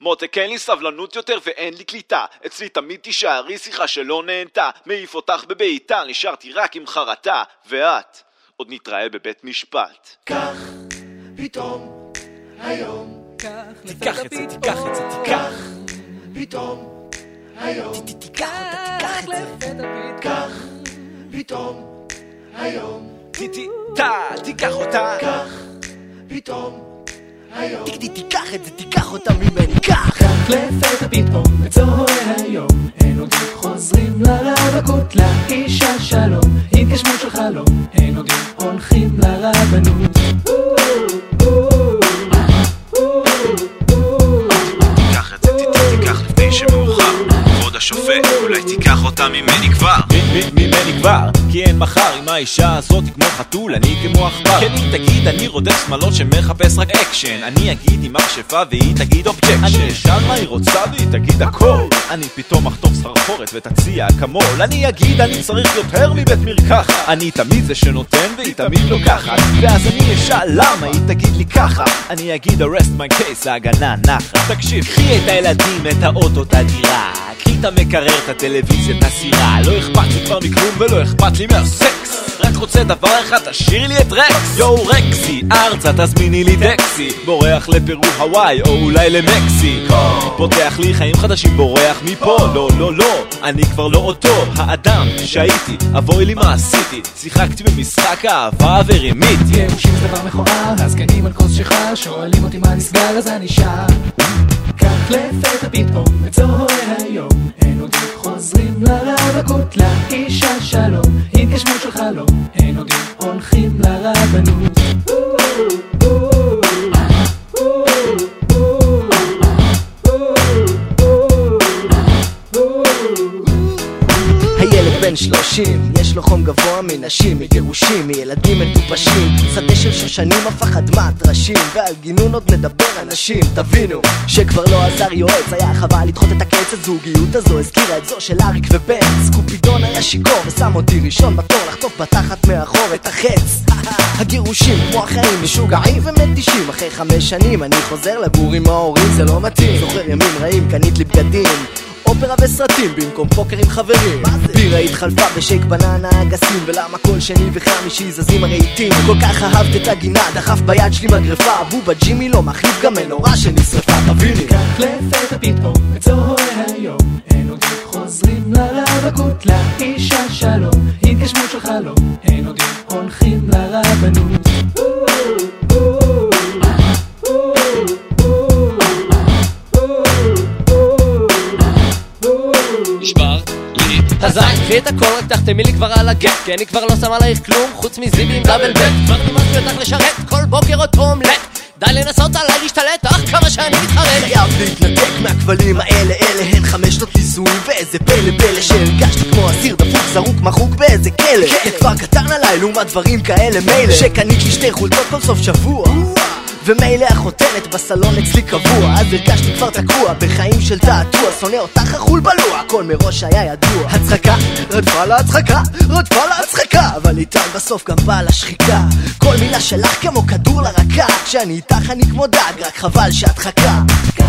מותק אין לי סבלנות יותר ואין לי קליטה אצלי תמיד תישארי שיחה שלא נהנתה מעיף אותך בביתה נשארתי רק עם חרטה ואת עוד נתראה בבית משפט כך פתאום היום תיקח את זה, תיקח את זה, תיקח. פתאום היום תיקח תיקח את זה. כך פתאום היום תיקח אותה. כך פתאום טיק תיקח את זה, תיקח אותה ממני, קח. כך לפתע פתאום בצהרי היום. אין עוד חוזרים לרווקות לאישה שלום. התגשמות של חלום ממני כבר ממני כבר, כי אין מחר עם האישה הזאת כמו חתול, אני כמו עכבר. כן, אם תגיד אני רודף שמלות שמחפש רק אקשן, אני אגיד עם מכשפה והיא תגיד objection. אני אשאל מה היא רוצה והיא תגיד הכל. אני פתאום אחטוף סחרחורת ותציע אקמול. אני אגיד אני צריך יותר מבית מרקחת. אני תמיד זה שנותן והיא תמיד לוקחת. ואז אני אשאל למה היא תגיד לי ככה. אני אגיד I rest my case, ההגנה נחה. תקשיב, קחי את הילדים, את האוטו, את הדירה. קחי את המקרר, את הטלוויזיה, את הסירה. לא אכפת לי כבר מכלום ולא אכפת לי מהסקס. רק רוצה דבר אחד, תשאירי לי את רקס. יואו רקסי, ארצה תזמיני לי טקסי. בורח לפרו הוואי או אולי למקסיקו. פותח לי חיים חדשים, בורח מפה. לא, לא, לא, אני כבר לא אותו האדם שהייתי. אבוי לי מה עשיתי. שיחקתי במשחק אהבה ורימיתי. גירושים זה דבר מכוער, הזקנים על כוס שיכר, שואלים אותי מה נסגר אז אני שר. לפתע פתאום בצהרי היום, אין עוד חוזרים לרווקות לאישה שלום, התגשמות של חלום, הילד בן שלושים, יש לו חום גבוה מנשים, מגירושים, מילדים מטופשים. שדה של שושנים הפך אדמת ראשים ועל גינון עוד נדבר אנשים. תבינו שכבר לא עזר יועץ היה חבל לדחות את הקץ הזוגיות הזו הזכירה את זו של אריק ובן. סקופידון היה שיכור ושם אותי ראשון בתור לחטוף בתחת מאחור את החץ. הגירושים כמו החיים משוגעים ומתישים. אחרי חמש שנים אני חוזר לגור עם ההורים זה לא מתאים. זוכר ימים רעים קנית לי בגדים אופרה וסרטים במקום פוקר עם חברים. בירה התחלפה בשייק בננה אגסים ולמה כל שני וחמישי זזים הרהיטים. כל כך אהבת את הגינה דחף ביד שלי מגרפה. בובה ג'ימי לא מחליף גם מנורה שנשרפה תביני. כך לפתע פתאום בצהרי היום, אין עוד חוזרים לרווקות לאישה שלום, התגשמות של חלום, אין עוד הולכים לרבנות. הזין, קחי את הכל, רק תחתמי לי כבר על הגט כי אני כבר לא שם עלייך כלום, חוץ מזיבי עם דאבל בק כבר נמאס לי אותך לשרת, כל בוקר אותו אומלט די לנסות עליי להשתלט, אך כמה שאני מתחרט. חייב להתנתק מהכבלים האלה אלה הן חמש שנות נישואים ואיזה פלא פלא שהרגשתי כמו אסיר דפוק זרוק מחוק באיזה כלא. זה כבר קטן עליי לעומת דברים כאלה מילא. שקנית לי שתי חולצות כל סוף שבוע ומילא החותנת בסלון אצלי קבוע אז הרגשתי כבר תקוע בחיים של תעתוע שונא אותך החול בלוע הכל מראש היה ידוע. הצחקה רדפה להצחקה רדפה להצחקה אבל איתן בסוף גם באה לשחיקה. כל מילה שלך כמו כדור לרקה כשאני איתך אני כמו דג רק חבל שאת חכה. כך